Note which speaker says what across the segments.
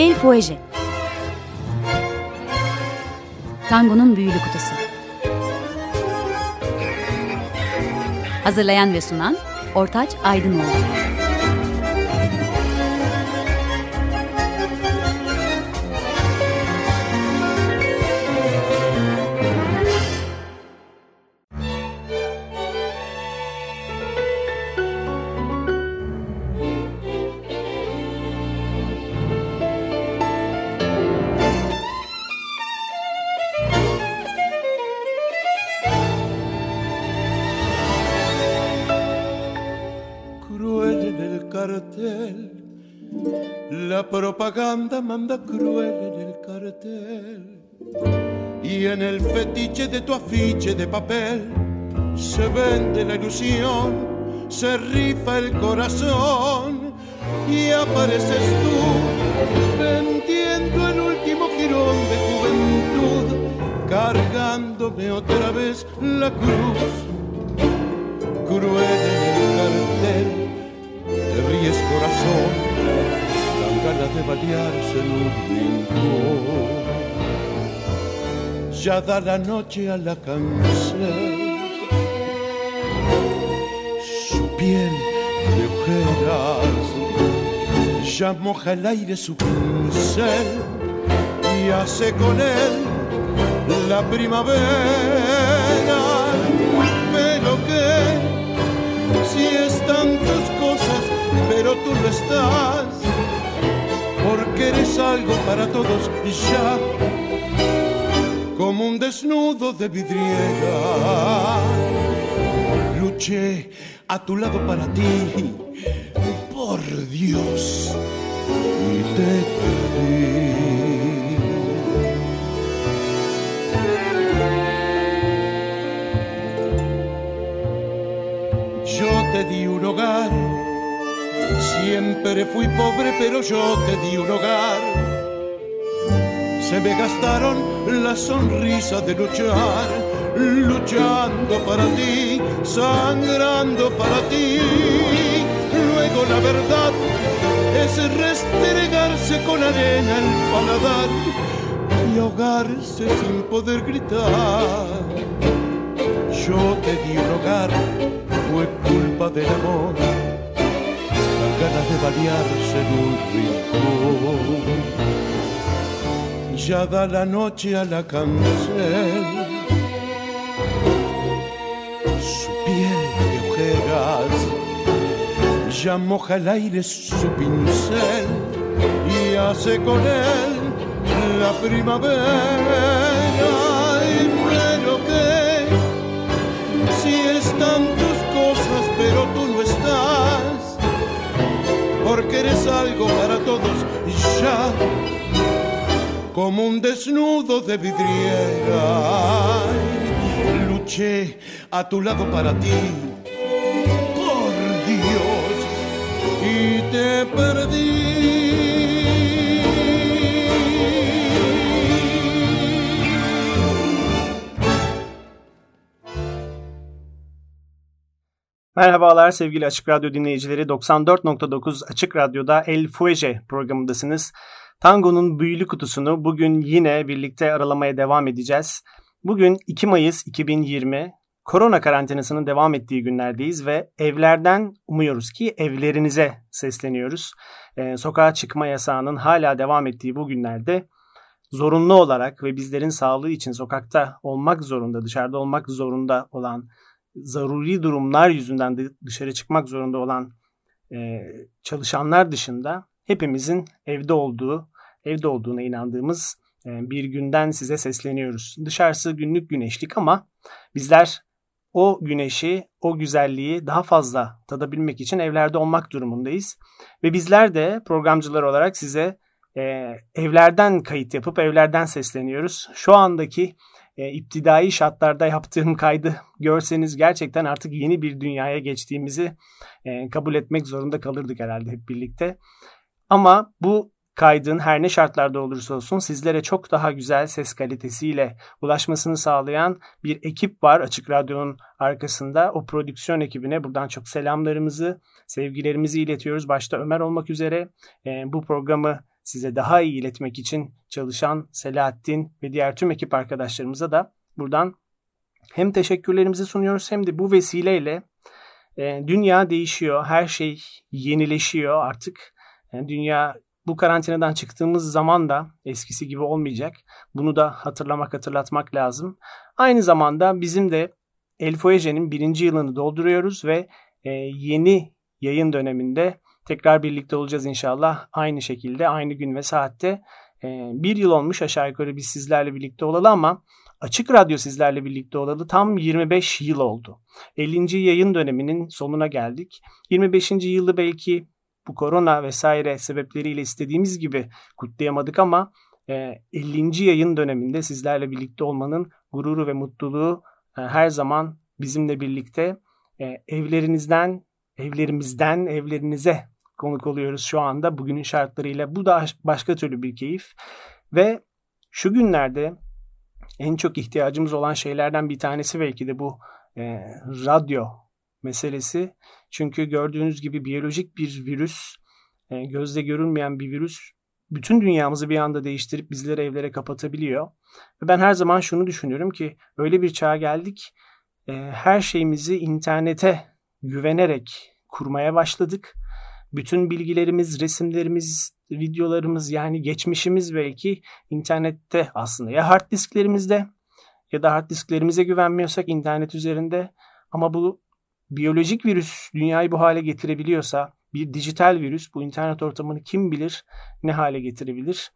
Speaker 1: El Fuege Tango'nun Büyülü Kutusu Hazırlayan ve sunan Ortaç Aydınoğlu
Speaker 2: el fetiche de tu afiche de papel se vende la ilusión, se rifa el corazón y apareces tú vendiendo el último girón de juventud, cargándome otra vez la cruz. Cruel en el cartel, te ríes corazón ganas de balearse en un rincón. Ya da la noche a la canción, su piel de ojeras, ya moja el aire su pincel y hace con él la primavera. Pero que si están tus cosas, pero tú no estás porque eres algo para todos y ya, desnudo de vidriera. Luché a tu lado para ti, por Dios, y te perdí. Yo te di un hogar Siempre fui pobre, pero yo te di un hogar. Se me gastaron la sonrisa de luchar, luchando para ti, sangrando para ti. Luego la verdad es restregarse con arena el paladar y ahogarse sin poder gritar. Yo te di un hogar, fue culpa del amor ganas de variarse en un rincón. Ya da la noche a la cancel, su piel de ojeras, ya moja el aire su pincel y hace con él la primavera. Y pero que si están tus cosas, pero tú no estás porque eres algo para todos y ya, como un desnudo de vidriera. Luché a tu lado para ti, por Dios, y te perdí.
Speaker 3: Merhabalar sevgili Açık Radyo dinleyicileri. 94.9 Açık Radyo'da El Fuege programındasınız. Tango'nun büyülü kutusunu bugün yine birlikte aralamaya devam edeceğiz. Bugün 2 Mayıs 2020 korona karantinasının devam ettiği günlerdeyiz ve evlerden umuyoruz ki evlerinize sesleniyoruz. Ee, sokağa çıkma yasağının hala devam ettiği bu günlerde zorunlu olarak ve bizlerin sağlığı için sokakta olmak zorunda, dışarıda olmak zorunda olan zaruri durumlar yüzünden de dışarı çıkmak zorunda olan e, çalışanlar dışında hepimizin evde olduğu, evde olduğuna inandığımız e, bir günden size sesleniyoruz. Dışarısı günlük güneşlik ama bizler o güneşi, o güzelliği daha fazla tadabilmek için evlerde olmak durumundayız. Ve bizler de programcılar olarak size e, evlerden kayıt yapıp evlerden sesleniyoruz. Şu andaki e, iptidai şartlarda yaptığım kaydı görseniz gerçekten artık yeni bir dünyaya geçtiğimizi e, kabul etmek zorunda kalırdık herhalde hep birlikte. Ama bu kaydın her ne şartlarda olursa olsun sizlere çok daha güzel ses kalitesiyle ulaşmasını sağlayan bir ekip var Açık Radyo'nun arkasında. O prodüksiyon ekibine buradan çok selamlarımızı, sevgilerimizi iletiyoruz. Başta Ömer olmak üzere e, bu programı size daha iyi iletmek için çalışan Selahattin ve diğer tüm ekip arkadaşlarımıza da buradan hem teşekkürlerimizi sunuyoruz hem de bu vesileyle e, dünya değişiyor, her şey yenileşiyor artık. Yani dünya bu karantinadan çıktığımız zaman da eskisi gibi olmayacak. Bunu da hatırlamak, hatırlatmak lazım. Aynı zamanda bizim de El Foyeje'nin birinci yılını dolduruyoruz ve e, yeni yayın döneminde tekrar birlikte olacağız inşallah. Aynı şekilde, aynı gün ve saatte. E, bir yıl olmuş aşağı yukarı biz sizlerle birlikte olalı ama Açık Radyo sizlerle birlikte olalı tam 25 yıl oldu. 50. yayın döneminin sonuna geldik. 25. yılı belki bu korona vesaire sebepleriyle istediğimiz gibi kutlayamadık ama 50. E, yayın döneminde sizlerle birlikte olmanın gururu ve mutluluğu e, her zaman bizimle birlikte e, evlerinizden, evlerimizden evlerinize konuk oluyoruz şu anda bugünün şartlarıyla. Bu da başka türlü bir keyif ve şu günlerde en çok ihtiyacımız olan şeylerden bir tanesi belki de bu radyo meselesi. Çünkü gördüğünüz gibi biyolojik bir virüs, e, gözle görünmeyen bir virüs bütün dünyamızı bir anda değiştirip bizleri evlere kapatabiliyor. Ve ben her zaman şunu düşünüyorum ki öyle bir çağa geldik. E, her şeyimizi internete güvenerek kurmaya başladık. Bütün bilgilerimiz, resimlerimiz, videolarımız yani geçmişimiz belki internette aslında ya hard disklerimizde ya da hard disklerimize güvenmiyorsak internet üzerinde ama bu biyolojik virüs dünyayı bu hale getirebiliyorsa bir dijital virüs bu internet ortamını kim bilir ne hale getirebilir.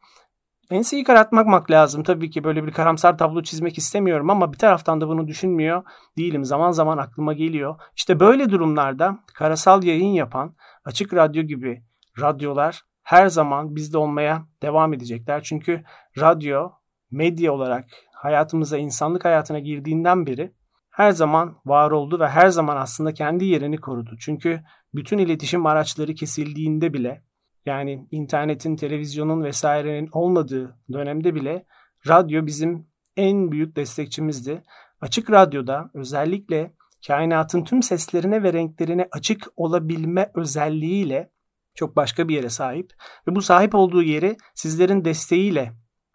Speaker 3: Enseyi karartmak lazım. Tabii ki böyle bir karamsar tablo çizmek istemiyorum ama bir taraftan da bunu düşünmüyor değilim. Zaman zaman aklıma geliyor. İşte böyle durumlarda karasal yayın yapan açık radyo gibi radyolar her zaman bizde olmaya devam edecekler. Çünkü radyo medya olarak hayatımıza, insanlık hayatına girdiğinden beri her zaman var oldu ve her zaman aslında kendi yerini korudu. Çünkü bütün iletişim araçları kesildiğinde bile yani internetin, televizyonun vesairenin olmadığı dönemde bile radyo bizim en büyük destekçimizdi. Açık radyoda özellikle kainatın tüm seslerine ve renklerine açık olabilme özelliğiyle çok başka bir yere sahip ve bu sahip olduğu yeri sizlerin desteğiyle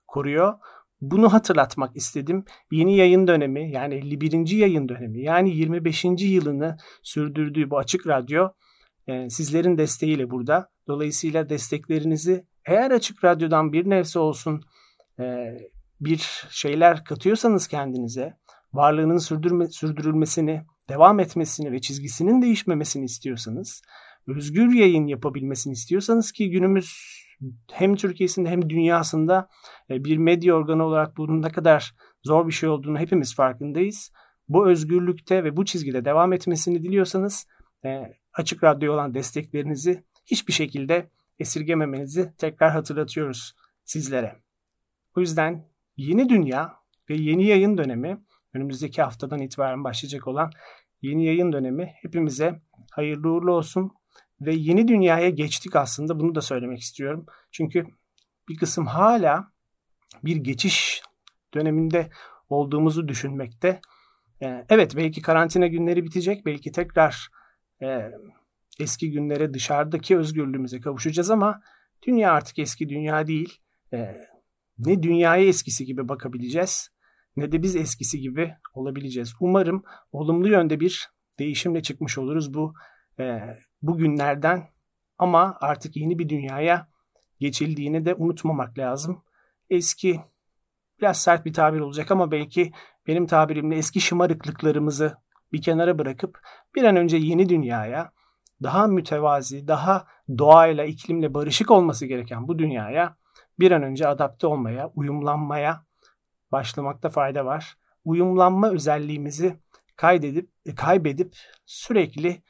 Speaker 3: koruyor. Bunu hatırlatmak istedim. Yeni yayın dönemi yani 51. yayın dönemi yani 25. yılını sürdürdüğü bu açık radyo e, sizlerin desteğiyle burada. Dolayısıyla desteklerinizi eğer açık radyodan bir nefse olsun e, bir şeyler katıyorsanız kendinize varlığının sürdürme, sürdürülmesini, devam etmesini ve çizgisinin değişmemesini istiyorsanız özgür yayın yapabilmesini istiyorsanız ki günümüz hem Türkiye'sinde hem dünyasında e, bir medya organı olarak bunun ne kadar zor bir şey olduğunu hepimiz farkındayız. Bu özgürlükte ve bu çizgide devam etmesini diliyorsanız e, açık radyo olan desteklerinizi hiçbir şekilde esirgememenizi tekrar hatırlatıyoruz sizlere. O yüzden yeni dünya ve yeni yayın dönemi önümüzdeki haftadan itibaren başlayacak olan yeni yayın dönemi hepimize hayırlı uğurlu olsun ve yeni dünyaya geçtik aslında bunu da söylemek istiyorum. Çünkü bir kısım hala bir geçiş döneminde olduğumuzu düşünmekte. Ee, evet belki karantina günleri bitecek, belki tekrar e, eski günlere dışarıdaki özgürlüğümüze kavuşacağız ama dünya artık eski dünya değil. E, ne dünyaya eskisi gibi bakabileceğiz ne de biz eskisi gibi olabileceğiz. Umarım olumlu yönde bir değişimle çıkmış oluruz bu e, bu günlerden ama artık yeni bir dünyaya geçildiğini de unutmamak lazım. Eski biraz sert bir tabir olacak ama belki benim tabirimle eski şımarıklıklarımızı bir kenara bırakıp bir an önce yeni dünyaya daha mütevazi, daha doğayla, iklimle barışık olması gereken bu dünyaya bir an önce adapte olmaya, uyumlanmaya başlamakta fayda var. Uyumlanma özelliğimizi kaydedip kaybedip sürekli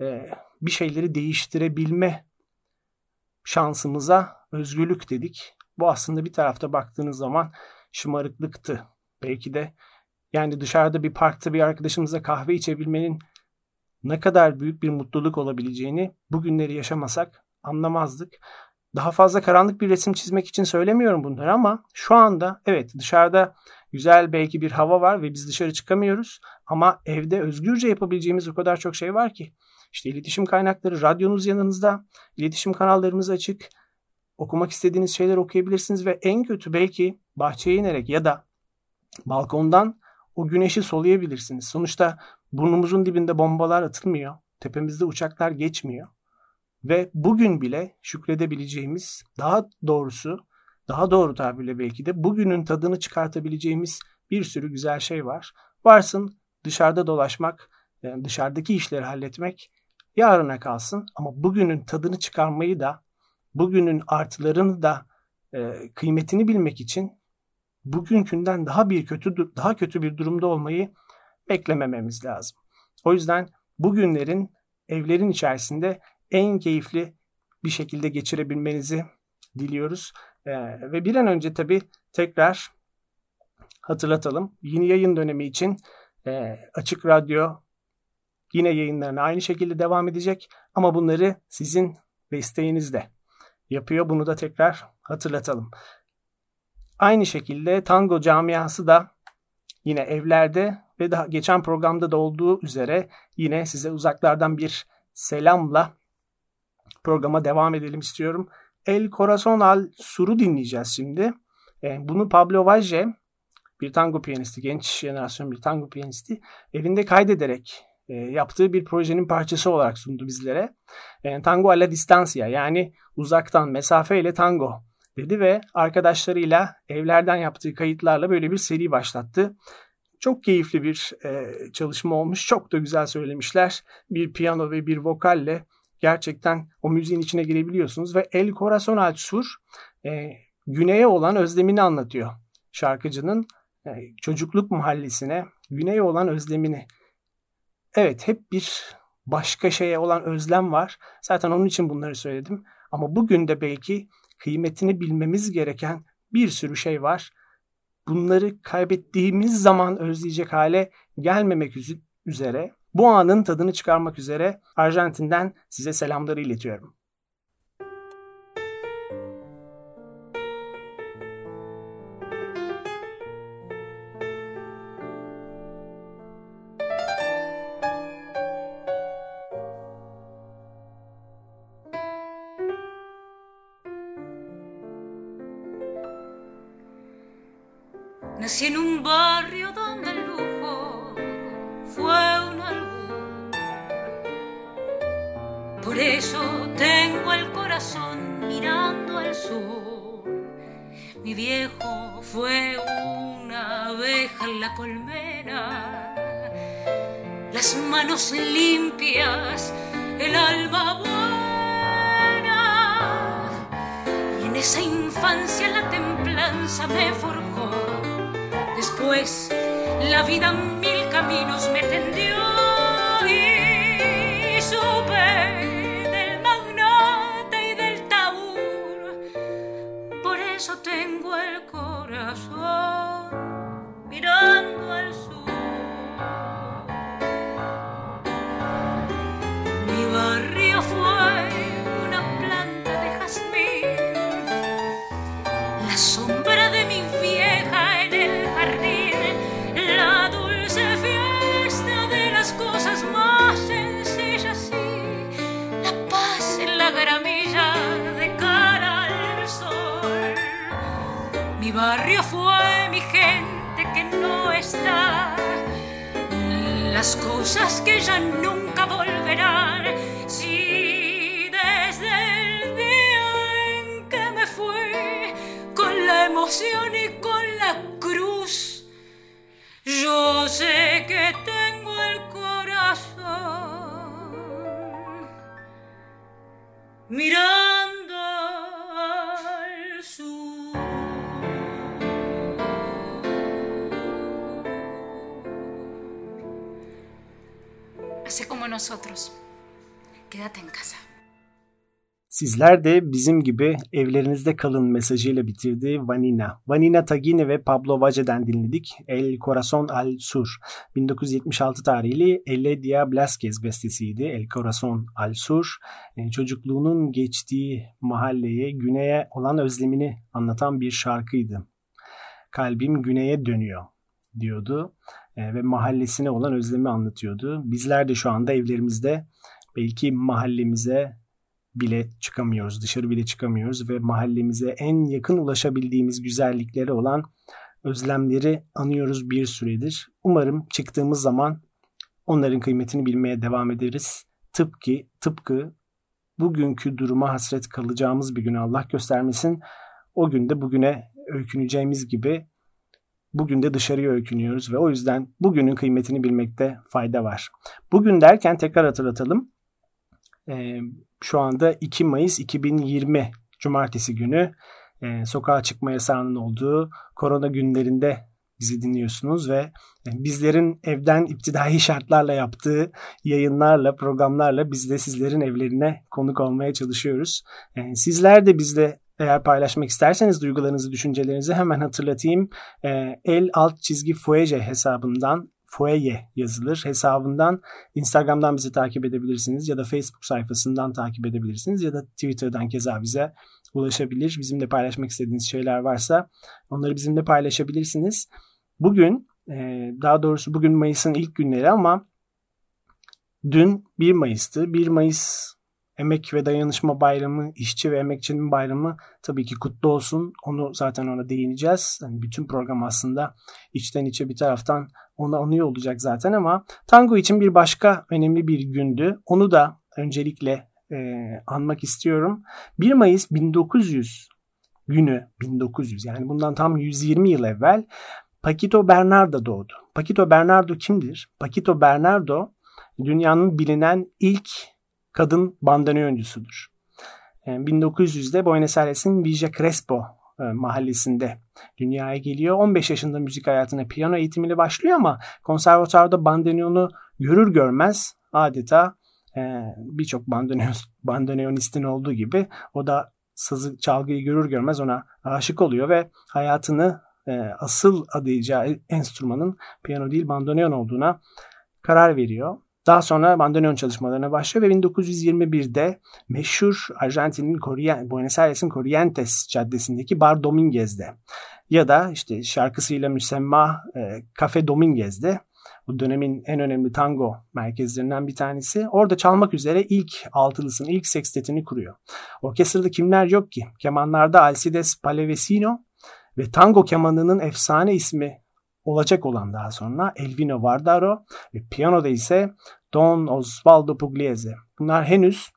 Speaker 3: e, bir şeyleri değiştirebilme şansımıza özgürlük dedik. Bu aslında bir tarafta baktığınız zaman şımarıklıktı. Belki de yani dışarıda bir parkta bir arkadaşımızla kahve içebilmenin ne kadar büyük bir mutluluk olabileceğini bugünleri yaşamasak anlamazdık. Daha fazla karanlık bir resim çizmek için söylemiyorum bunları ama şu anda evet dışarıda güzel belki bir hava var ve biz dışarı çıkamıyoruz ama evde özgürce yapabileceğimiz o kadar çok şey var ki. İşte iletişim kaynakları, radyonuz yanınızda, iletişim kanallarımız açık. okumak istediğiniz şeyler okuyabilirsiniz ve en kötü belki bahçeye inerek ya da balkondan o güneşi soluyabilirsiniz. Sonuçta burnumuzun dibinde bombalar atılmıyor. Tepemizde uçaklar geçmiyor. Ve bugün bile şükredebileceğimiz, daha doğrusu, daha doğru tabirle belki de bugünün tadını çıkartabileceğimiz bir sürü güzel şey var. Varsın dışarıda dolaşmak, yani dışarıdaki işleri halletmek yarına kalsın. Ama bugünün tadını çıkarmayı da, bugünün artılarını da e, kıymetini bilmek için bugünkünden daha bir kötü daha kötü bir durumda olmayı beklemememiz lazım. O yüzden bugünlerin evlerin içerisinde en keyifli bir şekilde geçirebilmenizi diliyoruz. Ee, ve bir an önce tabii tekrar hatırlatalım. Yeni yayın dönemi için e, Açık Radyo yine yayınlarına aynı şekilde devam edecek. Ama bunları sizin desteğinizle yapıyor. Bunu da tekrar hatırlatalım. Aynı şekilde tango camiası da yine evlerde ve daha geçen programda da olduğu üzere yine size uzaklardan bir selamla programa devam edelim istiyorum. El Corazon al Sur'u dinleyeceğiz şimdi. E, bunu Pablo Valle bir tango piyanisti, genç jenerasyon bir tango piyanisti evinde kaydederek e, yaptığı bir projenin parçası olarak sundu bizlere. E, tango alla distancia yani uzaktan mesafeyle tango dedi ve arkadaşlarıyla evlerden yaptığı kayıtlarla böyle bir seri başlattı. Çok keyifli bir e, çalışma olmuş. Çok da güzel söylemişler. Bir piyano ve bir vokalle gerçekten o müziğin içine girebiliyorsunuz ve El Corazon al Sur e, güneye olan özlemini anlatıyor şarkıcının e, çocukluk mahallesine güneye olan özlemini. Evet hep bir başka şeye olan özlem var. Zaten onun için bunları söyledim. Ama bugün de belki kıymetini bilmemiz gereken bir sürü şey var. Bunları kaybettiğimiz zaman özleyecek hale gelmemek üzere bu anın tadını çıkarmak üzere Arjantin'den size selamları iletiyorum.
Speaker 4: La gramilla de cara al sol. Mi barrio fue mi gente que no está, las cosas que ya nunca volverán. Si desde el día en que me fui con la emoción y con la cruz, yo sé que mirando al sur. Hace como nosotros. Quédate en casa.
Speaker 3: Sizler de bizim gibi evlerinizde kalın mesajıyla bitirdi Vanina. Vanina Tagini ve Pablo Valle'den dinledik. El Corazon al Sur. 1976 tarihli Elle Dia Blasquez bestesiydi. El Corazon al Sur. Yani çocukluğunun geçtiği mahalleye, güneye olan özlemini anlatan bir şarkıydı. Kalbim güneye dönüyor diyordu e, ve mahallesine olan özlemi anlatıyordu. Bizler de şu anda evlerimizde belki mahallemize, bile çıkamıyoruz, dışarı bile çıkamıyoruz ve mahallemize en yakın ulaşabildiğimiz güzellikleri olan özlemleri anıyoruz bir süredir. Umarım çıktığımız zaman onların kıymetini bilmeye devam ederiz. Tıpkı tıpkı bugünkü duruma hasret kalacağımız bir gün Allah göstermesin. O günde bugüne öyküneceğimiz gibi bugün de dışarıya öykünüyoruz ve o yüzden bugünün kıymetini bilmekte fayda var. Bugün derken tekrar hatırlatalım. Ee, şu anda 2 Mayıs 2020 Cumartesi günü e, sokağa çıkma yasağının olduğu korona günlerinde bizi dinliyorsunuz ve bizlerin evden iptidai şartlarla yaptığı yayınlarla, programlarla biz de sizlerin evlerine konuk olmaya çalışıyoruz. Sizler de bizle eğer paylaşmak isterseniz duygularınızı, düşüncelerinizi hemen hatırlatayım. El alt çizgi Fuege hesabından Fueye yazılır. Hesabından Instagram'dan bizi takip edebilirsiniz ya da Facebook sayfasından takip edebilirsiniz ya da Twitter'dan keza bize ulaşabilir. Bizimle paylaşmak istediğiniz şeyler varsa onları bizimle paylaşabilirsiniz. Bugün e, daha doğrusu bugün Mayıs'ın ilk günleri ama dün 1 Mayıs'tı. 1 Mayıs Emek ve Dayanışma Bayramı, işçi ve emekçinin bayramı tabii ki kutlu olsun. Onu zaten ona değineceğiz. Yani bütün program aslında içten içe bir taraftan ona anıyor olacak zaten ama tango için bir başka önemli bir gündü. Onu da öncelikle e, anmak istiyorum. 1 Mayıs 1900 günü 1900 yani bundan tam 120 yıl evvel Paquito Bernardo doğdu. Paquito Bernardo kimdir? Paquito Bernardo dünyanın bilinen ilk kadın bandoneoncusudur. 1900'de Buenos Aires'in Villa Crespo e, mahallesinde dünyaya geliyor. 15 yaşında müzik hayatına piyano eğitimiyle başlıyor ama konservatuarda bandoneonu görür görmez adeta e, birçok bandoneon, bandoneonistin olduğu gibi o da sazı çalgıyı görür görmez ona aşık oluyor ve hayatını e, asıl adayacağı enstrümanın piyano değil bandoneon olduğuna karar veriyor. Daha sonra bandoneon çalışmalarına başlıyor ve 1921'de meşhur Arjantin'in Buenos Aires'in Corrientes caddesindeki Bar Dominguez'de ya da işte şarkısıyla müsemma e, Cafe Dominguez'de bu dönemin en önemli tango merkezlerinden bir tanesi. Orada çalmak üzere ilk altılısını, ilk sekstetini kuruyor. Orkestrada kimler yok ki? Kemanlarda Alcides Pallavesino ve tango kemanının efsane ismi olacak olan daha sonra Elvino Vardaro ve piyanoda ise Don Osvaldo Pugliese. Bunlar henüz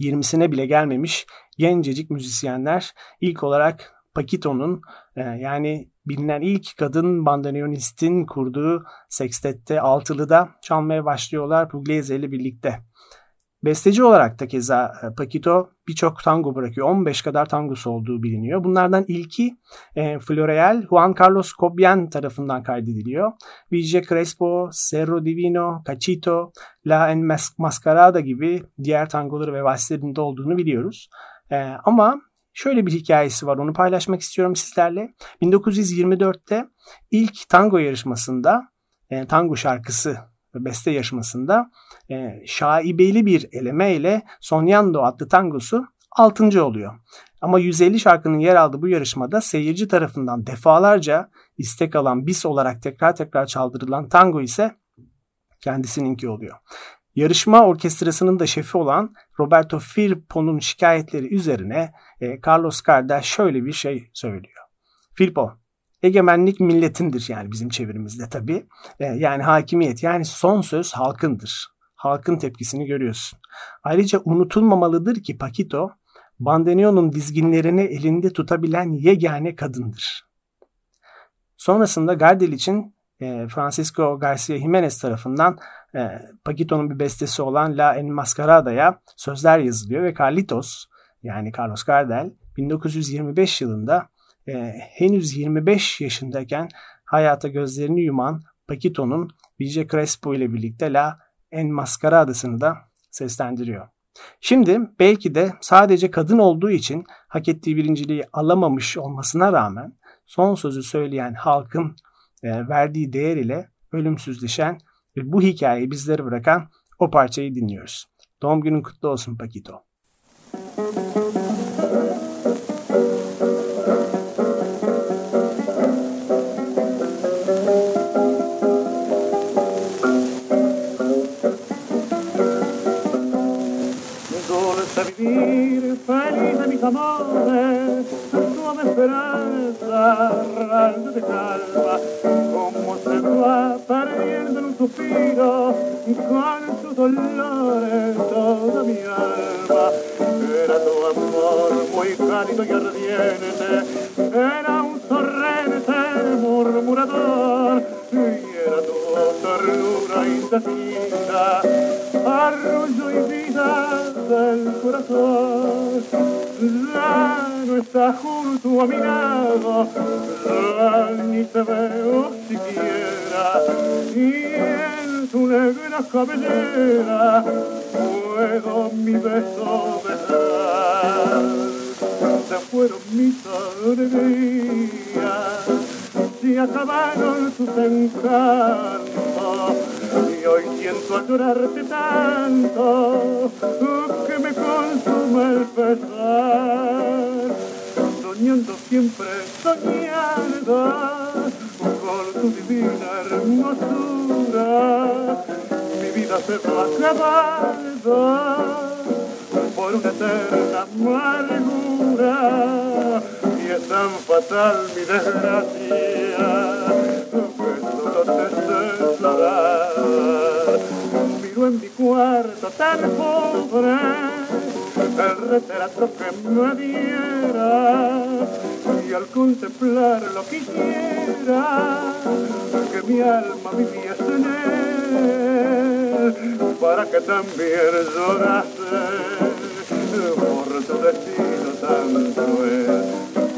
Speaker 3: 20'sine bile gelmemiş gencecik müzisyenler. İlk olarak Paquito'nun e, yani bilinen ilk kadın bandoneonistin kurduğu sekstette altılıda çalmaya başlıyorlar Pugliese ile birlikte. Besteci olarak da keza e, Paquito birçok tango bırakıyor. 15 kadar tangosu olduğu biliniyor. Bunlardan ilki e, Floreal Juan Carlos Cobian tarafından kaydediliyor. Villa Crespo, Cerro Divino, Cachito, La Enmascarada gibi diğer tangoları ve valslerinde olduğunu biliyoruz. E, ama şöyle bir hikayesi var onu paylaşmak istiyorum sizlerle. 1924'te ilk tango yarışmasında e, tango şarkısı beste yarışmasında e, şaibeli bir eleme ile Sonyando adlı tangosu 6. oluyor. Ama 150 şarkının yer aldığı bu yarışmada seyirci tarafından defalarca istek alan bis olarak tekrar tekrar çaldırılan tango ise kendisininki oluyor. Yarışma orkestrasının da şefi olan Roberto Firpo'nun şikayetleri üzerine e, Carlos Gardel şöyle bir şey söylüyor. Firpo, egemenlik milletindir yani bizim çevirimizde tabii. E, yani hakimiyet yani son söz halkındır. Halkın tepkisini görüyorsun. Ayrıca unutulmamalıdır ki Paquito Bandoneon'un dizginlerini elinde tutabilen yegane kadındır. Sonrasında Gardel için e, Francisco Garcia Jimenez tarafından e, Paquito'nun bir bestesi olan La Enmascarada'ya sözler yazılıyor ve Carlitos yani Carlos Gardel 1925 yılında e, henüz 25 yaşındayken hayata gözlerini yuman Paquito'nun Villa Crespo ile birlikte La Enmascarada'sını da seslendiriyor. Şimdi belki de sadece kadın olduğu için hak ettiği birinciliği alamamış olmasına rağmen son sözü söyleyen halkın e, verdiği değer ile ölümsüzleşen ve bu hikayeyi bizlere bırakan o parçayı dinliyoruz. Doğum günün kutlu olsun Paquito.
Speaker 2: vivir
Speaker 5: flores, suave esperanza, rayo de calma, como se va perdiendo en un suspiro, con sus dolores toda mi alma. Era tu amor muy cálido y ardiente, era un torrente murmurador, y era tu ternura indecisa, arrullo y vida del corazón. Ya no está junto a mi lado, ya ni te veo siquiera, y en tu negra cabellera puedo mi beso besar. Se fueron mis alegrías, acabaron tus encantos, y hoy siento a llorarte tanto que me consume el pesar. Soñando siempre, soñando con tu divina hermosura, mi vida se va acabando por una eterna amargura y es tan fatal mi desgracia que solo te llorar. Miro en mi cuarto tan pobre el retrato que me diera y al contemplarlo quisiera que mi alma viviese en él para que también llorase por tu destino tan cruel.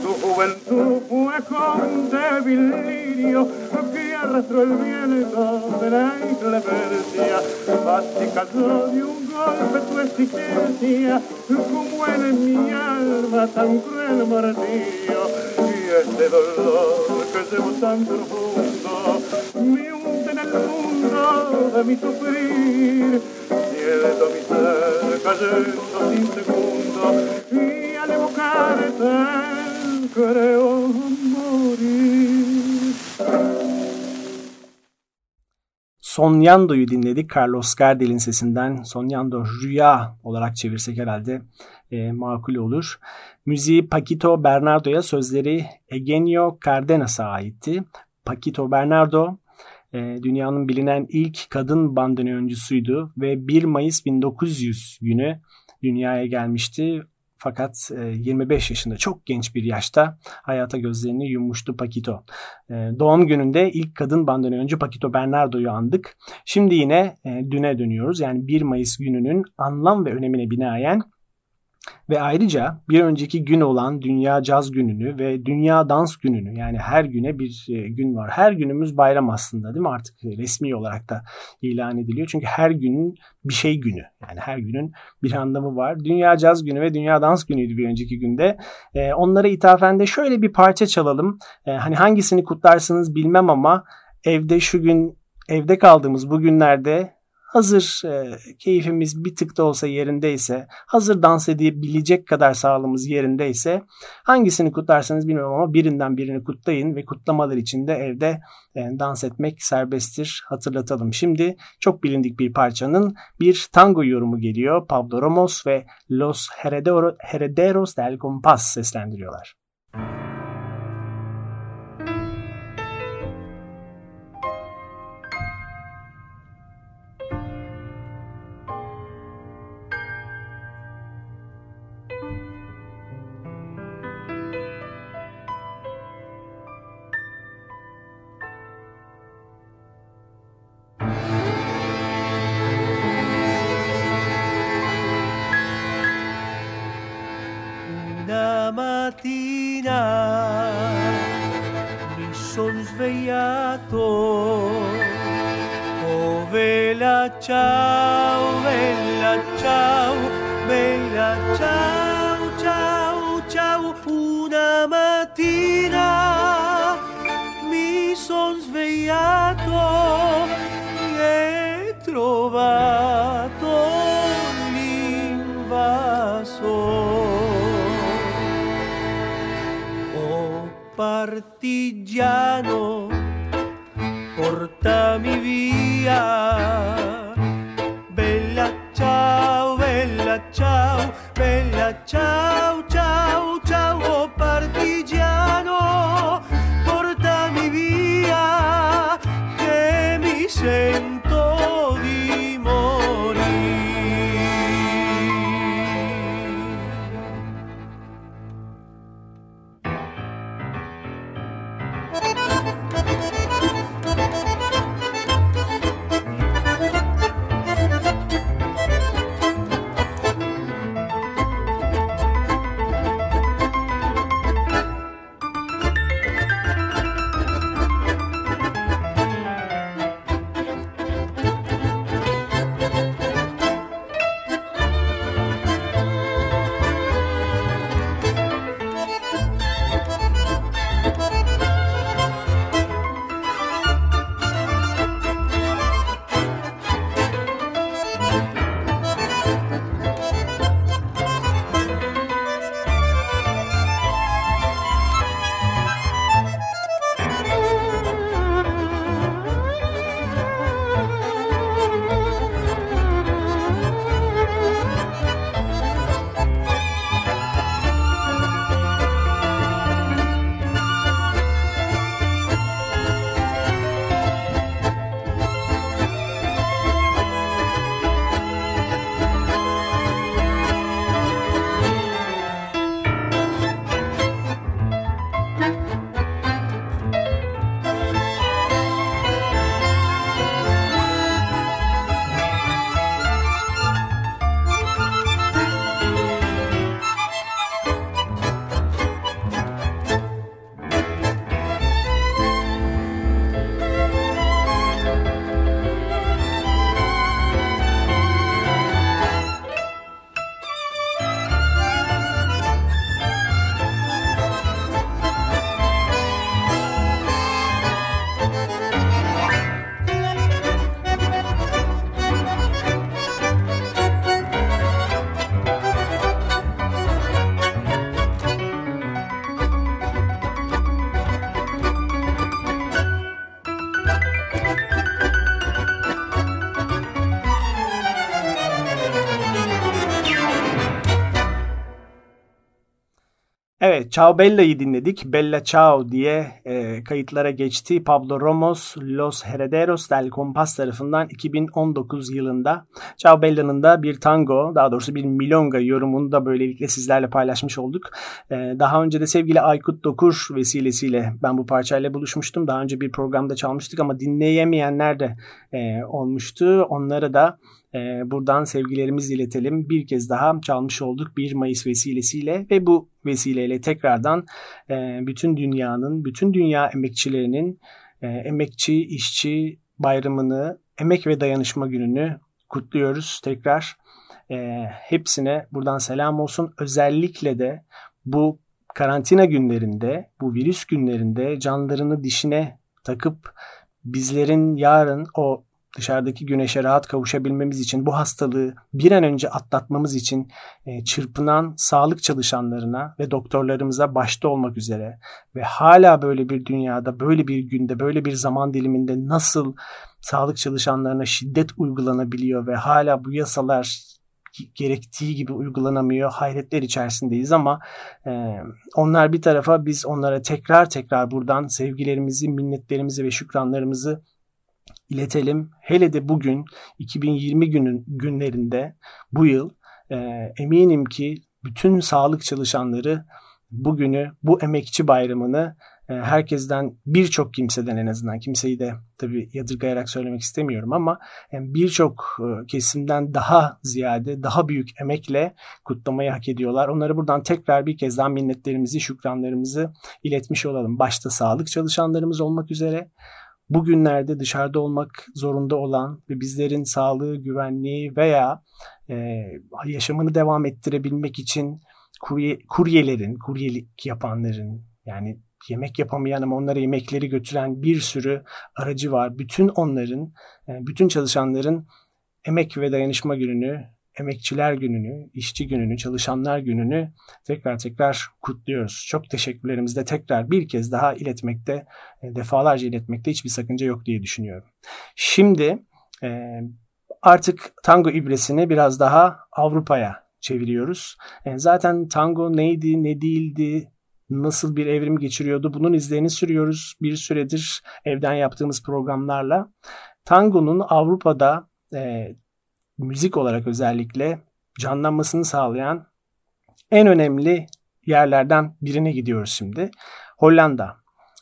Speaker 5: Tu juventud fue con débil lirio que arrastró el viento de la inclemencia. Así cayó de un golpe tu existencia, como en mi alma tan cruel martirio. Dolor que llevo tan profundo me hunde en el mundo de mi sufrir. Siento mi ser cayendo sin segundo y al evocarte creo morir.
Speaker 3: Sonyando'yu dinledik. Carlos Gardel'in sesinden Sonyando Rüya olarak çevirsek herhalde e, makul olur. Müziği Paquito Bernardo'ya sözleri Eugenio Cardenas'a aitti. Paquito Bernardo e, dünyanın bilinen ilk kadın bandoneoncusuydu ve 1 Mayıs 1900 günü dünyaya gelmişti. Fakat 25 yaşında çok genç bir yaşta hayata gözlerini yummuştu Paquito. Doğum gününde ilk kadın bandoneoncu Paquito Bernardo'yu andık. Şimdi yine düne dönüyoruz. Yani 1 Mayıs gününün anlam ve önemine binaen ve ayrıca bir önceki gün olan Dünya Caz Günü'nü ve Dünya Dans Günü'nü yani her güne bir gün var. Her günümüz bayram aslında değil mi? Artık resmi olarak da ilan ediliyor. Çünkü her günün bir şey günü. Yani her günün bir anlamı var. Dünya Caz Günü ve Dünya Dans Günü'ydü bir önceki günde. Onlara ithafen de şöyle bir parça çalalım. Hani hangisini kutlarsınız bilmem ama evde şu gün evde kaldığımız bu günlerde hazır e, keyfimiz bir tık da olsa yerindeyse, hazır dans edebilecek kadar sağlığımız yerindeyse hangisini kutlarsanız bilmiyorum ama birinden birini kutlayın ve kutlamalar için de evde e, dans etmek serbesttir. Hatırlatalım. Şimdi çok bilindik bir parçanın bir tango yorumu geliyor. Pablo Ramos ve Los Herederos del Compás seslendiriyorlar.
Speaker 6: ciao, ピア
Speaker 3: Evet, Ciao Bella'yı dinledik. Bella Ciao diye e, kayıtlara geçti. Pablo Ramos, Los Herederos del Compás tarafından 2019 yılında. Ciao Bella'nın da bir tango, daha doğrusu bir milonga yorumunu da böylelikle sizlerle paylaşmış olduk. E, daha önce de sevgili Aykut Dokur vesilesiyle ben bu parçayla buluşmuştum. Daha önce bir programda çalmıştık ama dinleyemeyenler de e, olmuştu. Onlara da buradan sevgilerimizi iletelim. Bir kez daha çalmış olduk 1 Mayıs vesilesiyle ve bu vesileyle tekrardan e, bütün dünyanın, bütün dünya emekçilerinin e, emekçi, işçi bayramını, emek ve dayanışma gününü kutluyoruz tekrar. E, hepsine buradan selam olsun. Özellikle de bu karantina günlerinde, bu virüs günlerinde canlarını dişine takıp bizlerin yarın o dışarıdaki güneşe rahat kavuşabilmemiz için, bu hastalığı bir an önce atlatmamız için e, çırpınan sağlık çalışanlarına ve doktorlarımıza başta olmak üzere ve hala böyle bir dünyada, böyle bir günde, böyle bir zaman diliminde nasıl sağlık çalışanlarına şiddet uygulanabiliyor ve hala bu yasalar gerektiği gibi uygulanamıyor. Hayretler içerisindeyiz ama e, onlar bir tarafa biz onlara tekrar tekrar buradan sevgilerimizi, minnetlerimizi ve şükranlarımızı iletelim. Hele de bugün 2020 günün günlerinde bu yıl e, eminim ki bütün sağlık çalışanları bugünü, bu emekçi bayramını e, herkesten birçok kimseden en azından kimseyi de tabii yadırgayarak söylemek istemiyorum ama yani birçok e, kesimden daha ziyade daha büyük emekle kutlamayı hak ediyorlar. Onları buradan tekrar bir kez daha minnetlerimizi, şükranlarımızı iletmiş olalım. Başta sağlık çalışanlarımız olmak üzere bugünlerde dışarıda olmak zorunda olan ve bizlerin sağlığı, güvenliği veya e, yaşamını devam ettirebilmek için kurye, kuryelerin, kuryelik yapanların yani yemek yapamayan ama onlara yemekleri götüren bir sürü aracı var. Bütün onların, e, bütün çalışanların emek ve dayanışma gününü Emekçiler Günü'nü, İşçi Günü'nü, Çalışanlar Günü'nü tekrar tekrar kutluyoruz. Çok teşekkürlerimizi de tekrar bir kez daha iletmekte, e, defalarca iletmekte hiçbir sakınca yok diye düşünüyorum. Şimdi e, artık tango ibresini biraz daha Avrupa'ya çeviriyoruz. E, zaten tango neydi, ne değildi, nasıl bir evrim geçiriyordu bunun izlerini sürüyoruz bir süredir evden yaptığımız programlarla. Tango'nun Avrupa'da müzik olarak özellikle canlanmasını sağlayan en önemli yerlerden birine gidiyoruz şimdi. Hollanda.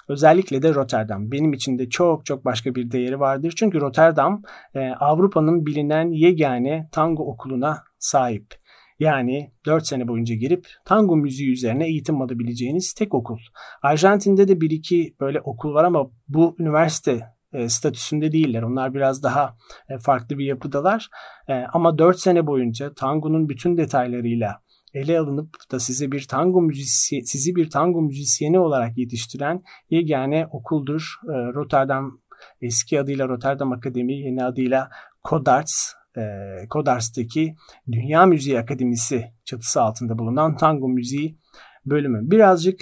Speaker 3: Özellikle de Rotterdam. Benim için de çok çok başka bir değeri vardır. Çünkü Rotterdam e, Avrupa'nın bilinen yegane tango okuluna sahip. Yani 4 sene boyunca girip tango müziği üzerine eğitim alabileceğiniz tek okul. Arjantin'de de bir iki böyle okul var ama bu üniversite e, statüsünde değiller. Onlar biraz daha e, farklı bir yapıdalar. E, ama 4 sene boyunca tangonun bütün detaylarıyla ele alınıp da size bir tango müzisye, sizi bir tango müzisyeni olarak yetiştiren yegane okuldur. Rotterdam eski adıyla Rotterdam Akademi, yeni adıyla Codarts, e, Codarts'taki Dünya Müziği Akademisi çatısı altında bulunan tango müziği bölümü. Birazcık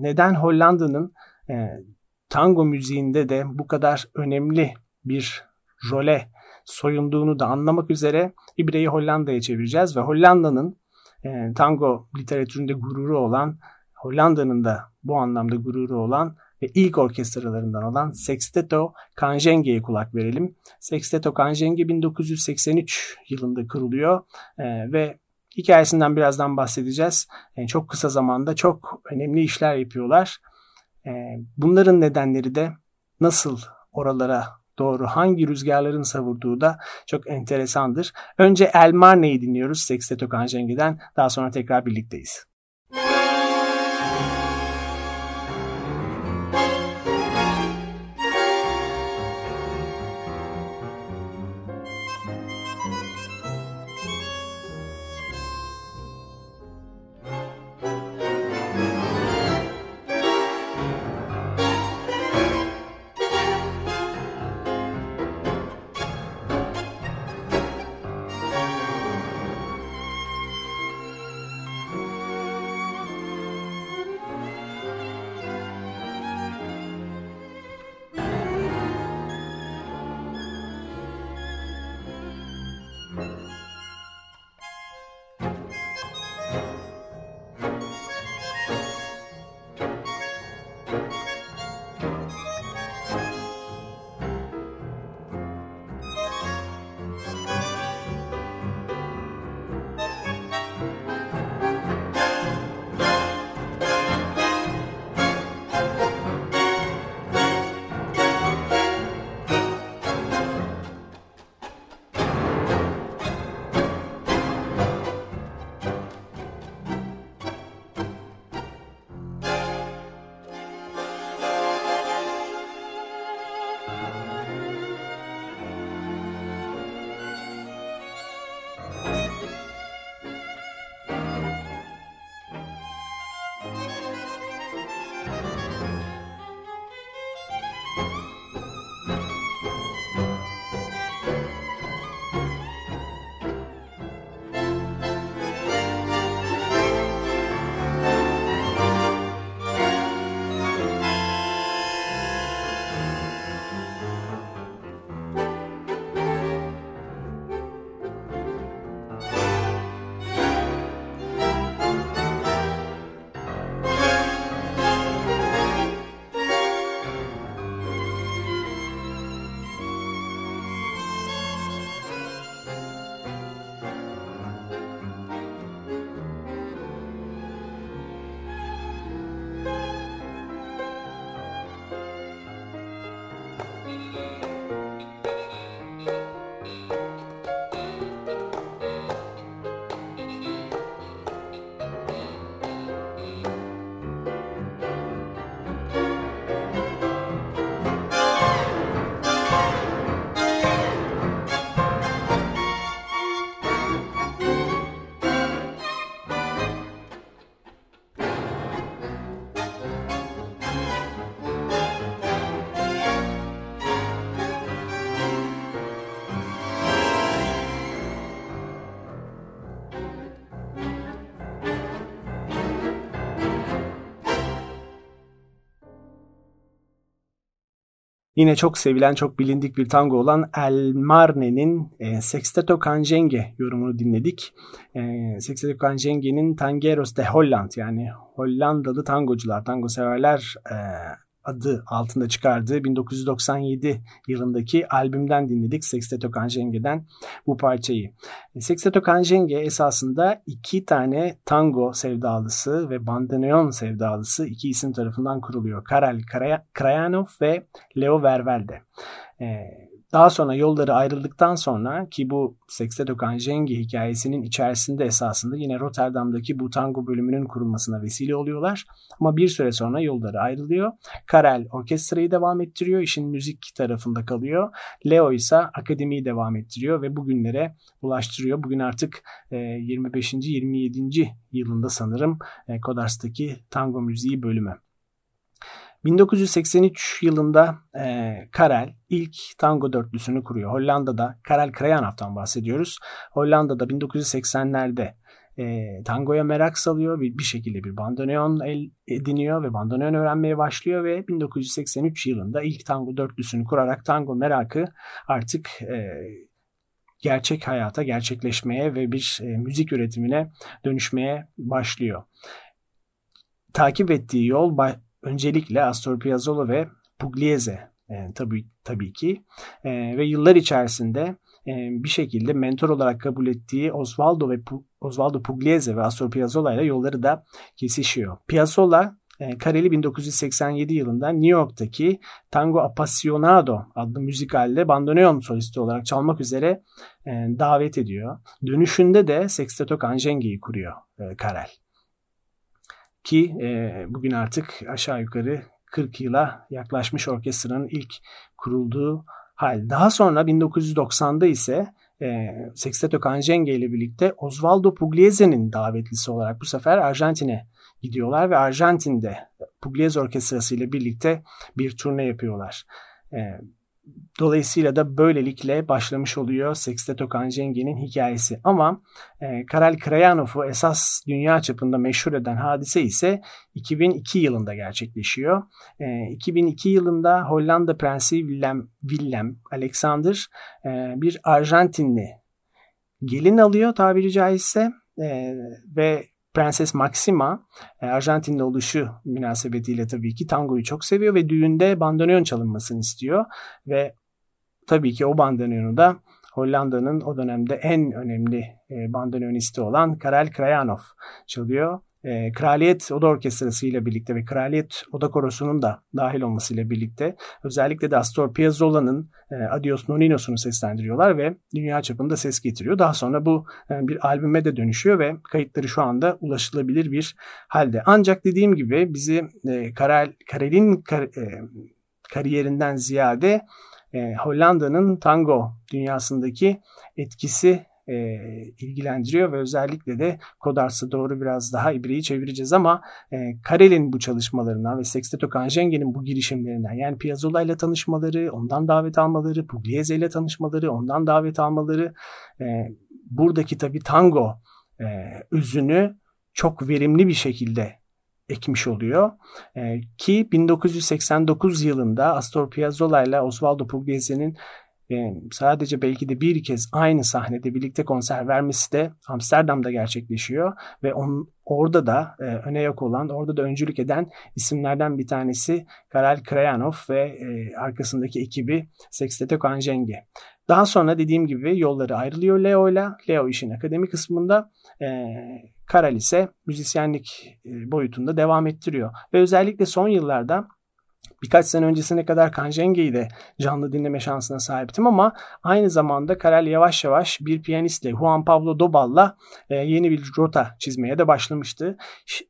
Speaker 3: neden Hollanda'nın tango müziğinde de bu kadar önemli bir role soyunduğunu da anlamak üzere İbre'yi Hollanda'ya çevireceğiz ve Hollanda'nın e, tango literatüründe gururu olan Hollanda'nın da bu anlamda gururu olan ve ilk orkestralarından olan Sexteto Kanjenge'ye kulak verelim. Sexteto Kanjenge 1983 yılında kuruluyor e, ve hikayesinden birazdan bahsedeceğiz. E, çok kısa zamanda çok önemli işler yapıyorlar. Ee, bunların nedenleri de nasıl oralara doğru hangi rüzgarların savurduğu da çok enteresandır. Önce El Marne'yi dinliyoruz Sexteto Kanjengi'den. Daha sonra tekrar birlikteyiz. Yine çok sevilen, çok bilindik bir tango olan El Marne'nin e, Sexteto Canjenge yorumunu dinledik. E, Sexteto Canjenge'nin Tangeros de Holland yani Hollandalı tangocular, tango severler e, adı altında çıkardığı 1997 yılındaki albümden dinledik Sexteto Canjenge'den bu parçayı. E, Sexteto Canjenge esasında iki tane tango sevdalısı ve bandoneon sevdalısı iki isim tarafından kuruluyor. Karel Krayanov ve Leo Vervelde. Ee, daha sonra yolları ayrıldıktan sonra ki bu Sexteto Canjengi hikayesinin içerisinde esasında yine Rotterdam'daki bu tango bölümünün kurulmasına vesile oluyorlar. Ama bir süre sonra yolları ayrılıyor. Karel orkestrayı devam ettiriyor. işin müzik tarafında kalıyor. Leo ise akademiyi devam ettiriyor ve bugünlere ulaştırıyor. Bugün artık 25. 27. yılında sanırım e, Kodars'taki tango müziği bölümü. 1983 yılında e, Karel ilk tango dörtlüsünü kuruyor. Hollanda'da Karel Krajanov'tan bahsediyoruz. Hollanda'da 1980'lerde e, tangoya merak salıyor. Bir, bir şekilde bir bandoneon el ediniyor ve bandoneon öğrenmeye başlıyor ve 1983 yılında ilk tango dörtlüsünü kurarak tango merakı artık e, gerçek hayata gerçekleşmeye ve bir e, müzik üretimine dönüşmeye başlıyor. Takip ettiği yol öncelikle Astor Piazzolla ve Pugliese e, tabii tabii ki e, ve yıllar içerisinde e, bir şekilde mentor olarak kabul ettiği Osvaldo ve Osvaldo Pugliese ve Astor Piazzolla ile yolları da kesişiyor. Piazzolla e, Kareli 1987 yılında New York'taki Tango Appassionado adlı müzikalde bandoneon solisti olarak çalmak üzere e, davet ediyor. Dönüşünde de Sexteto Canjenge'yi kuruyor Karel. Ki e, bugün artık aşağı yukarı 40 yıla yaklaşmış orkestranın ilk kurulduğu hal. Daha sonra 1990'da ise e, Sexteto Canjenge ile birlikte Osvaldo Pugliese'nin davetlisi olarak bu sefer Arjantin'e gidiyorlar ve Arjantin'de Pugliese Orkestrası ile birlikte bir turne yapıyorlar. E, Dolayısıyla da böylelikle başlamış oluyor Sexteto Canjengi'nin hikayesi. Ama e, Karel Krajanov'u esas dünya çapında meşhur eden hadise ise 2002 yılında gerçekleşiyor. E, 2002 yılında Hollanda Prensi Willem, Willem Alexander e, bir Arjantinli gelin alıyor tabiri caizse e, ve Prenses Maxima e, Arjantinli oluşu münasebetiyle tabii ki tangoyu çok seviyor ve düğünde bandoneon çalınmasını istiyor. Ve tabii ki o bandoneonu da Hollanda'nın o dönemde en önemli e, bandoneonisti olan Karel Krajanov çalıyor e, Kraliyet Oda Orkestrası ile birlikte ve Kraliyet Oda Korosu'nun da dahil olmasıyla birlikte özellikle de Astor Piazzolla'nın e, Adios Noninos'unu seslendiriyorlar ve dünya çapında ses getiriyor. Daha sonra bu e, bir albüme de dönüşüyor ve kayıtları şu anda ulaşılabilir bir halde. Ancak dediğim gibi bizi e, Karel, Karel'in kar, e, kariyerinden ziyade e, Hollanda'nın tango dünyasındaki etkisi e, ilgilendiriyor ve özellikle de Kodars'a doğru biraz daha ibreyi çevireceğiz ama e, Karel'in bu çalışmalarından ve Sexteto Canjenge'nin bu girişimlerinden yani Piazzolla ile tanışmaları, ondan davet almaları, Pugliese ile tanışmaları, ondan davet almaları e, buradaki tabii tango e, özünü çok verimli bir şekilde ekmiş oluyor. E, ki 1989 yılında Astor Piazzolla ile Osvaldo Pugliese'nin sadece belki de bir kez aynı sahnede birlikte konser vermesi de Amsterdam'da gerçekleşiyor ve on, orada da e, öne yok olan, orada da öncülük eden isimlerden bir tanesi Karel Krajanov ve e, arkasındaki ekibi Sexteto Canjenge. Daha sonra dediğim gibi yolları ayrılıyor Leo'yla. Leo işin akademi kısmında, e, Karel ise müzisyenlik e, boyutunda devam ettiriyor. Ve özellikle son yıllarda Birkaç sene öncesine kadar Kanjenge'yi de canlı dinleme şansına sahiptim ama aynı zamanda Karel yavaş yavaş bir piyanistle Juan Pablo Dobal'la e, yeni bir rota çizmeye de başlamıştı.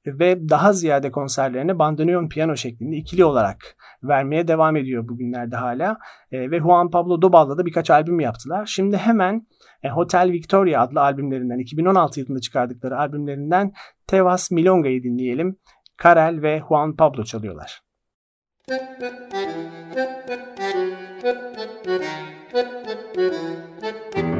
Speaker 3: Ve daha ziyade konserlerini bandoneon piyano şeklinde ikili olarak vermeye devam ediyor bugünlerde hala. E, ve Juan Pablo Dobal'la da birkaç albüm yaptılar. Şimdi hemen e, Hotel Victoria adlı albümlerinden 2016 yılında çıkardıkları albümlerinden Tevas Milonga'yı dinleyelim. Karel ve Juan Pablo çalıyorlar. Thank you.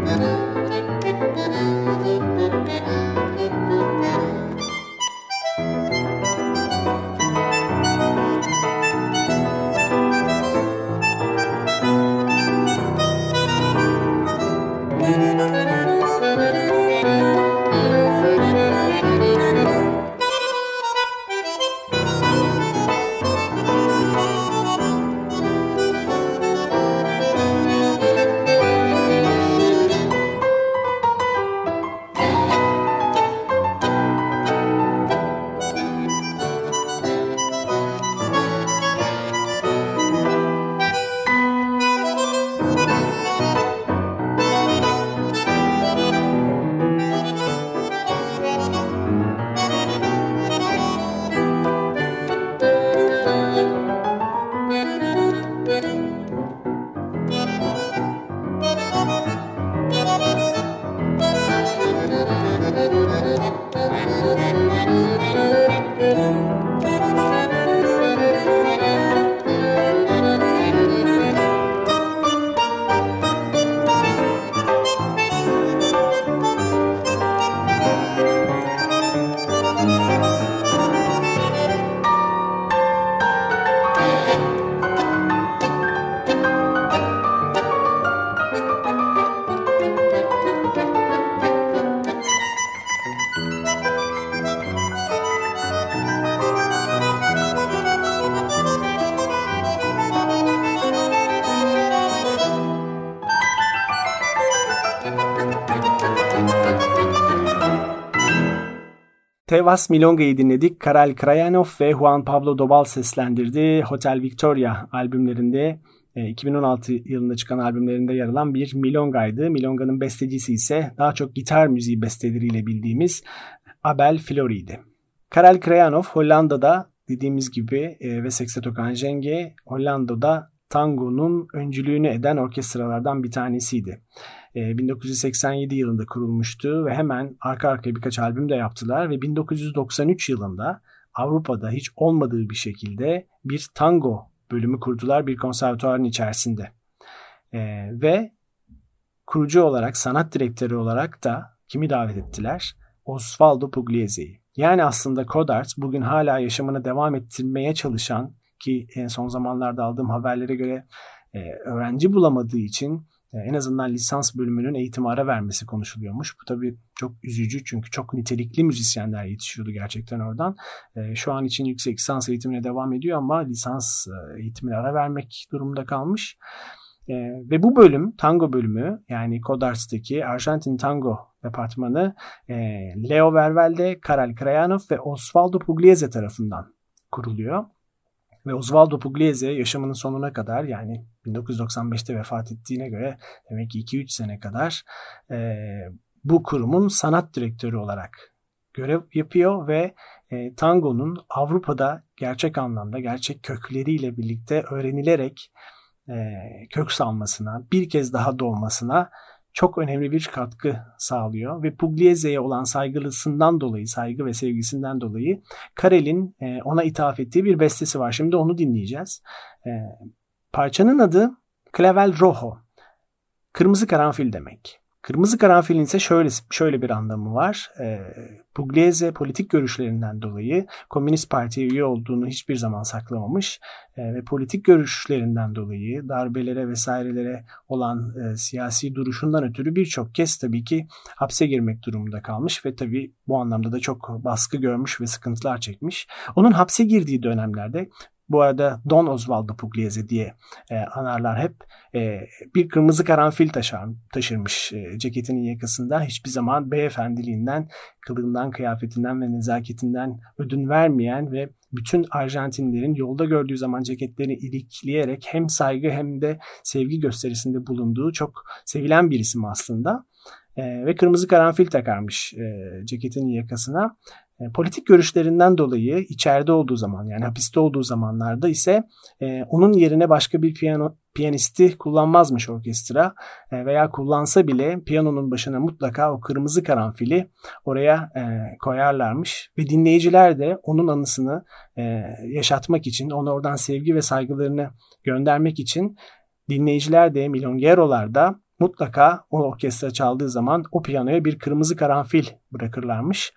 Speaker 3: Tevas Milonga'yı dinledik. Karal Krayanov ve Juan Pablo Dobal seslendirdi. Hotel Victoria albümlerinde 2016 e, yılında çıkan albümlerinde yer alan bir milongaydı. Milonga'nın bestecisi ise daha çok gitar müziği besteleriyle bildiğimiz Abel Flori'ydi. Karel Krayanov Hollanda'da dediğimiz gibi e, ve Sexteto Kanjenge Hollanda'da tangonun öncülüğünü eden orkestralardan bir tanesiydi. 1987 ee, yılında kurulmuştu ve hemen arka arkaya birkaç albüm de yaptılar ve 1993 yılında Avrupa'da hiç olmadığı bir şekilde bir tango bölümü kurdular bir konservatuarın içerisinde. Ee, ve kurucu olarak, sanat direktörü olarak da kimi davet ettiler? Osvaldo Pugliese'yi. Yani aslında Kodart bugün hala yaşamını devam ettirmeye çalışan ki son zamanlarda aldığım haberlere göre e, öğrenci bulamadığı için e, en azından lisans bölümünün eğitimi ara vermesi konuşuluyormuş. Bu tabii çok üzücü çünkü çok nitelikli müzisyenler yetişiyordu gerçekten oradan. E, şu an için yüksek lisans eğitimine devam ediyor ama lisans e, eğitimine ara vermek durumunda kalmış. ve bu bölüm, tango bölümü yani Kodars'taki Arjantin Tango departmanı Leo Vervelde, Karel Krayanov ve Osvaldo Pugliese tarafından kuruluyor. Ve Osvaldo Pugliese yaşamının sonuna kadar yani 1995'te vefat ettiğine göre demek ki 2-3 sene kadar e, bu kurumun sanat direktörü olarak görev yapıyor ve e, tangonun Avrupa'da gerçek anlamda gerçek kökleriyle birlikte öğrenilerek e, kök salmasına, bir kez daha doğmasına çok önemli bir katkı sağlıyor ve Pugliese'ye olan saygılısından dolayı, saygı ve sevgisinden dolayı Karel'in ona ithaf ettiği bir bestesi var. Şimdi onu dinleyeceğiz. Parçanın adı Clavel Rojo. Kırmızı karanfil demek. Kırmızı karanfilin ise şöyle şöyle bir anlamı var. E, Pugliese politik görüşlerinden dolayı Komünist Parti'ye üye olduğunu hiçbir zaman saklamamış e, ve politik görüşlerinden dolayı darbelere vesairelere olan e, siyasi duruşundan ötürü birçok kez tabii ki hapse girmek durumunda kalmış ve tabii bu anlamda da çok baskı görmüş ve sıkıntılar çekmiş. Onun hapse girdiği dönemlerde bu arada Don Osvaldo Pugliese diye e, anarlar hep. E, bir kırmızı karanfil taşar, taşırmış e, ceketinin yakasında. Hiçbir zaman beyefendiliğinden, kılığından, kıyafetinden ve nezaketinden ödün vermeyen ve bütün Arjantinlerin yolda gördüğü zaman ceketlerini ilikleyerek hem saygı hem de sevgi gösterisinde bulunduğu çok sevilen bir isim aslında. E, ve kırmızı karanfil takarmış e, ceketinin yakasına. E, politik görüşlerinden dolayı içeride olduğu zaman yani hapiste olduğu zamanlarda ise e, onun yerine başka bir piyano piyanisti kullanmazmış orkestra e, veya kullansa bile piyanonun başına mutlaka o kırmızı karanfili oraya e, koyarlarmış ve dinleyiciler de onun anısını e, yaşatmak için ona oradan sevgi ve saygılarını göndermek için dinleyiciler de milongerolar da mutlaka o orkestra çaldığı zaman o piyanoya bir kırmızı karanfil bırakırlarmış.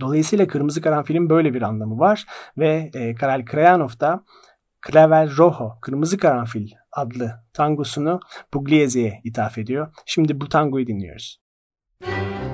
Speaker 3: Dolayısıyla kırmızı karanfilin böyle bir anlamı var ve e, Karel Krayanov da Clavel Rojo, Kırmızı Karanfil adlı tangosunu Pugliese'ye ithaf ediyor. Şimdi bu tangoyu dinliyoruz. Müzik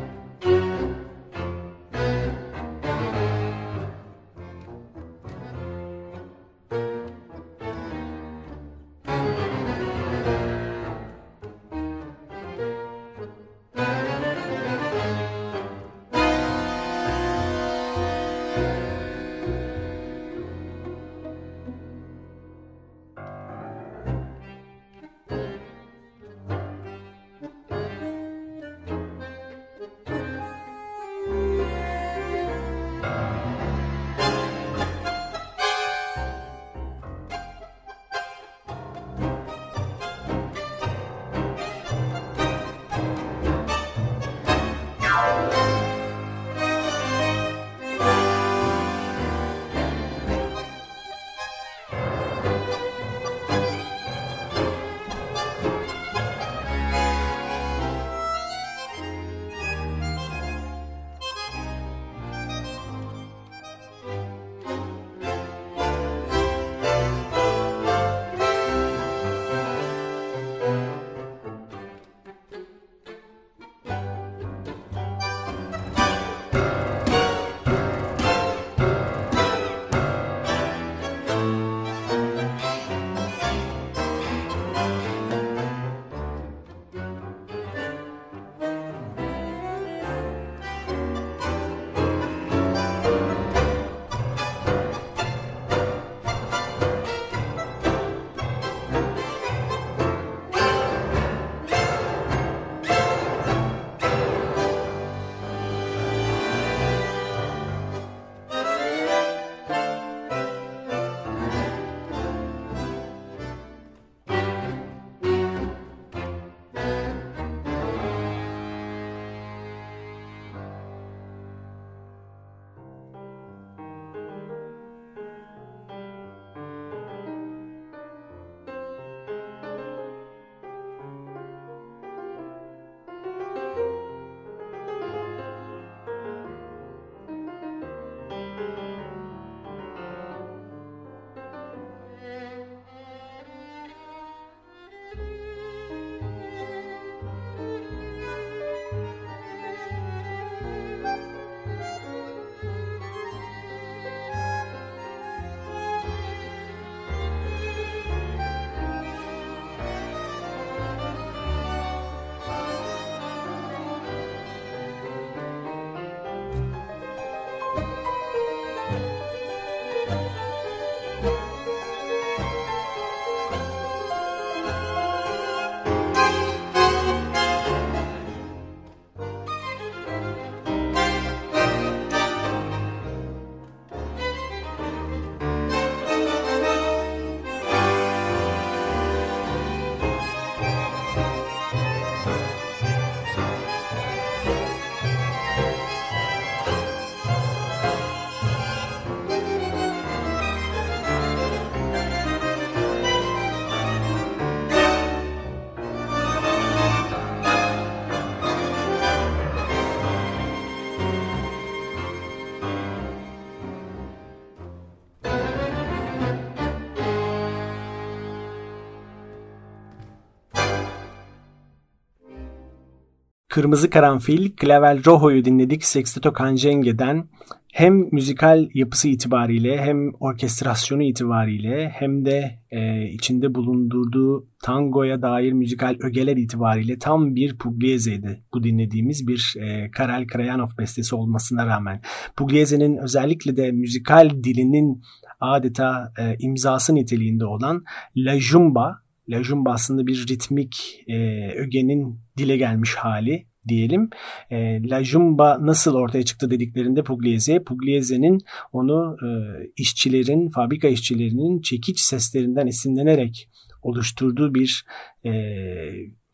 Speaker 3: Kırmızı Karanfil, Clavel Rojo'yu dinledik Sexteto Canjenge'den. Hem müzikal yapısı itibariyle hem orkestrasyonu itibariyle hem de e, içinde bulundurduğu tangoya dair müzikal ögeler itibariyle tam bir Pugliese'ydi bu dinlediğimiz bir e, Karel Krayanov bestesi olmasına rağmen. Pugliese'nin özellikle de müzikal dilinin adeta e, imzası niteliğinde olan La Jumba La Jumba aslında bir ritmik e, ögenin dile gelmiş hali diyelim. E, La Jumba nasıl ortaya çıktı dediklerinde Pugliese, Pugliese'nin onu e, işçilerin, fabrika işçilerinin çekiç seslerinden esinlenerek oluşturduğu bir e,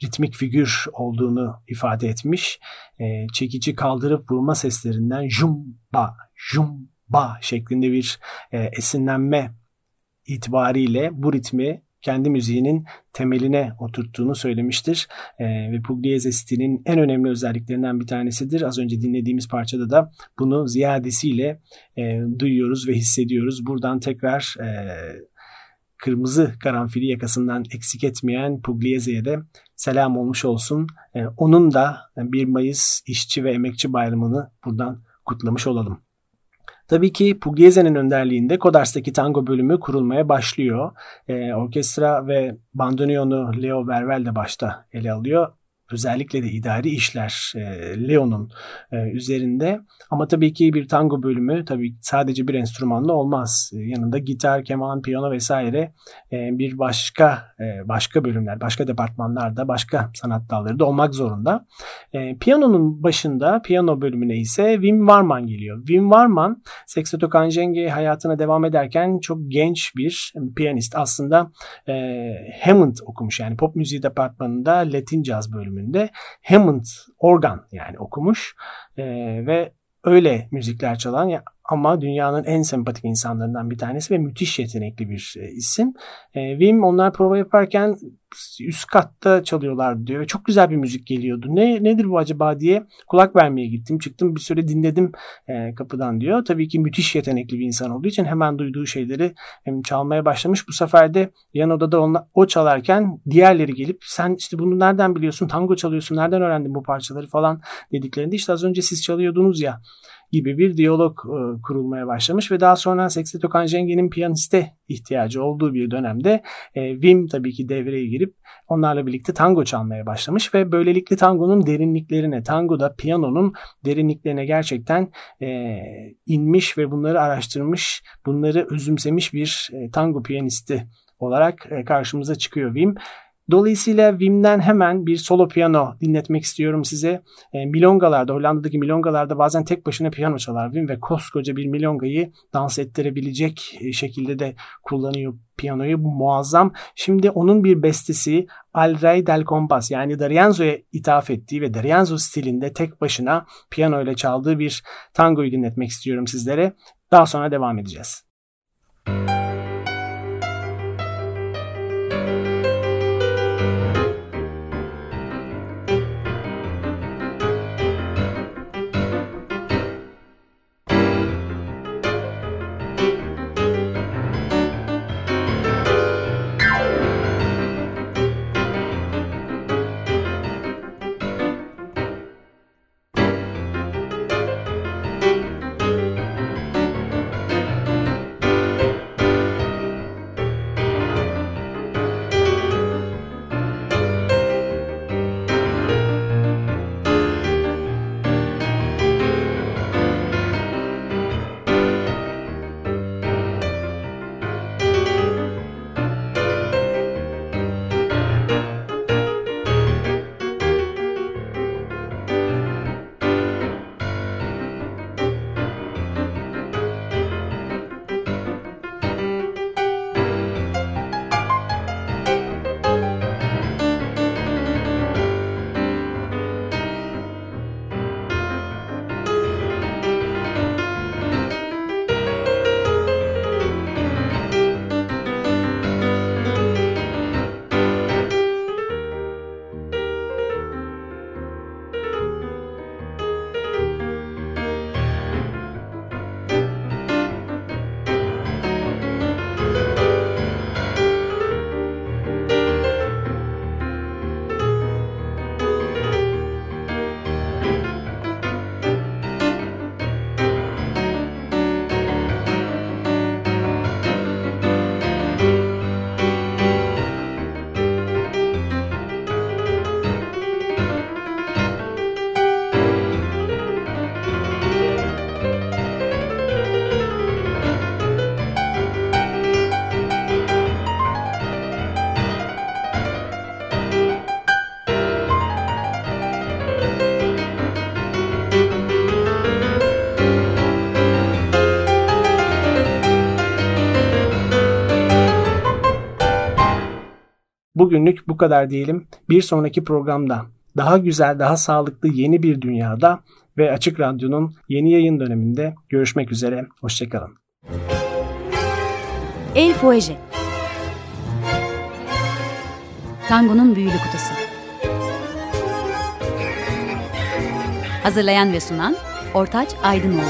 Speaker 3: ritmik figür olduğunu ifade etmiş. E, çekici kaldırıp vurma seslerinden jumba, jumba şeklinde bir e, esinlenme itibariyle bu ritmi kendi müziğinin temeline oturttuğunu söylemiştir. E, ve Pugliese stilinin en önemli özelliklerinden bir tanesidir. Az önce dinlediğimiz parçada da bunu ziyadesiyle e, duyuyoruz ve hissediyoruz. Buradan tekrar e, kırmızı karanfili yakasından eksik etmeyen Pugliese'ye de selam olmuş olsun. E, onun da 1 Mayıs İşçi ve Emekçi Bayramı'nı buradan kutlamış olalım. Tabii ki Pugliese'nin önderliğinde Kodars'taki tango bölümü kurulmaya başlıyor. E, orkestra ve bandoneonu Leo Vervel de başta ele alıyor özellikle de idari işler e, Leo'nun e, üzerinde. Ama tabii ki bir tango bölümü tabii sadece bir enstrümanla olmaz. E, yanında gitar, keman, piyano vesaire bir başka başka bölümler, başka departmanlarda, başka sanat dalları da olmak zorunda. Piyanonun başında, piyano bölümüne ise Wim Warman geliyor. Wim Warman, Sexteto Kanjenge hayatına devam ederken çok genç bir piyanist. Aslında Hammond okumuş yani pop müziği departmanında Latin caz bölümünde bölümünde Hammond organ yani okumuş e, ve öyle müzikler çalan ama dünyanın en sempatik insanlarından bir tanesi ve müthiş yetenekli bir e, isim. E, Wim onlar prova yaparken üst katta çalıyorlar diyor çok güzel bir müzik geliyordu. Ne nedir bu acaba diye kulak vermeye gittim. Çıktım bir süre dinledim e, kapıdan diyor. Tabii ki müthiş yetenekli bir insan olduğu için hemen duyduğu şeyleri hem çalmaya başlamış. Bu sefer de yan odada onla, o çalarken diğerleri gelip sen işte bunu nereden biliyorsun? Tango çalıyorsun. Nereden öğrendin bu parçaları falan dediklerinde işte az önce siz çalıyordunuz ya gibi bir diyalog e, kurulmaya başlamış ve daha sonra Sexteto Kanjengi'nin piyaniste ihtiyacı olduğu bir dönemde e, Wim tabii ki devreye girip onlarla birlikte tango çalmaya başlamış ve böylelikle tangonun derinliklerine, tangoda piyanonun derinliklerine gerçekten e, inmiş ve bunları araştırmış, bunları özümsemiş bir e, tango piyanisti olarak e, karşımıza çıkıyor Wim. Dolayısıyla Wim'den hemen bir solo piyano dinletmek istiyorum size. E, milongalarda, Hollanda'daki milongalarda bazen tek başına piyano çalar Wim ve koskoca bir milongayı dans ettirebilecek e, şekilde de kullanıyor piyanoyu. Bu muazzam. Şimdi onun bir bestesi Al Rey del Compas yani D'Arienzo'ya ithaf ettiği ve D'Arienzo stilinde tek başına piyano ile çaldığı bir tangoyu dinletmek istiyorum sizlere. Daha sonra devam edeceğiz. Bugünlük bu kadar diyelim. Bir sonraki programda daha güzel, daha sağlıklı yeni bir dünyada ve Açık Radyo'nun yeni yayın döneminde görüşmek üzere. Hoşçakalın.
Speaker 1: El Fuege Tango'nun Büyülü Kutusu Hazırlayan ve sunan Ortaç Aydınoğlu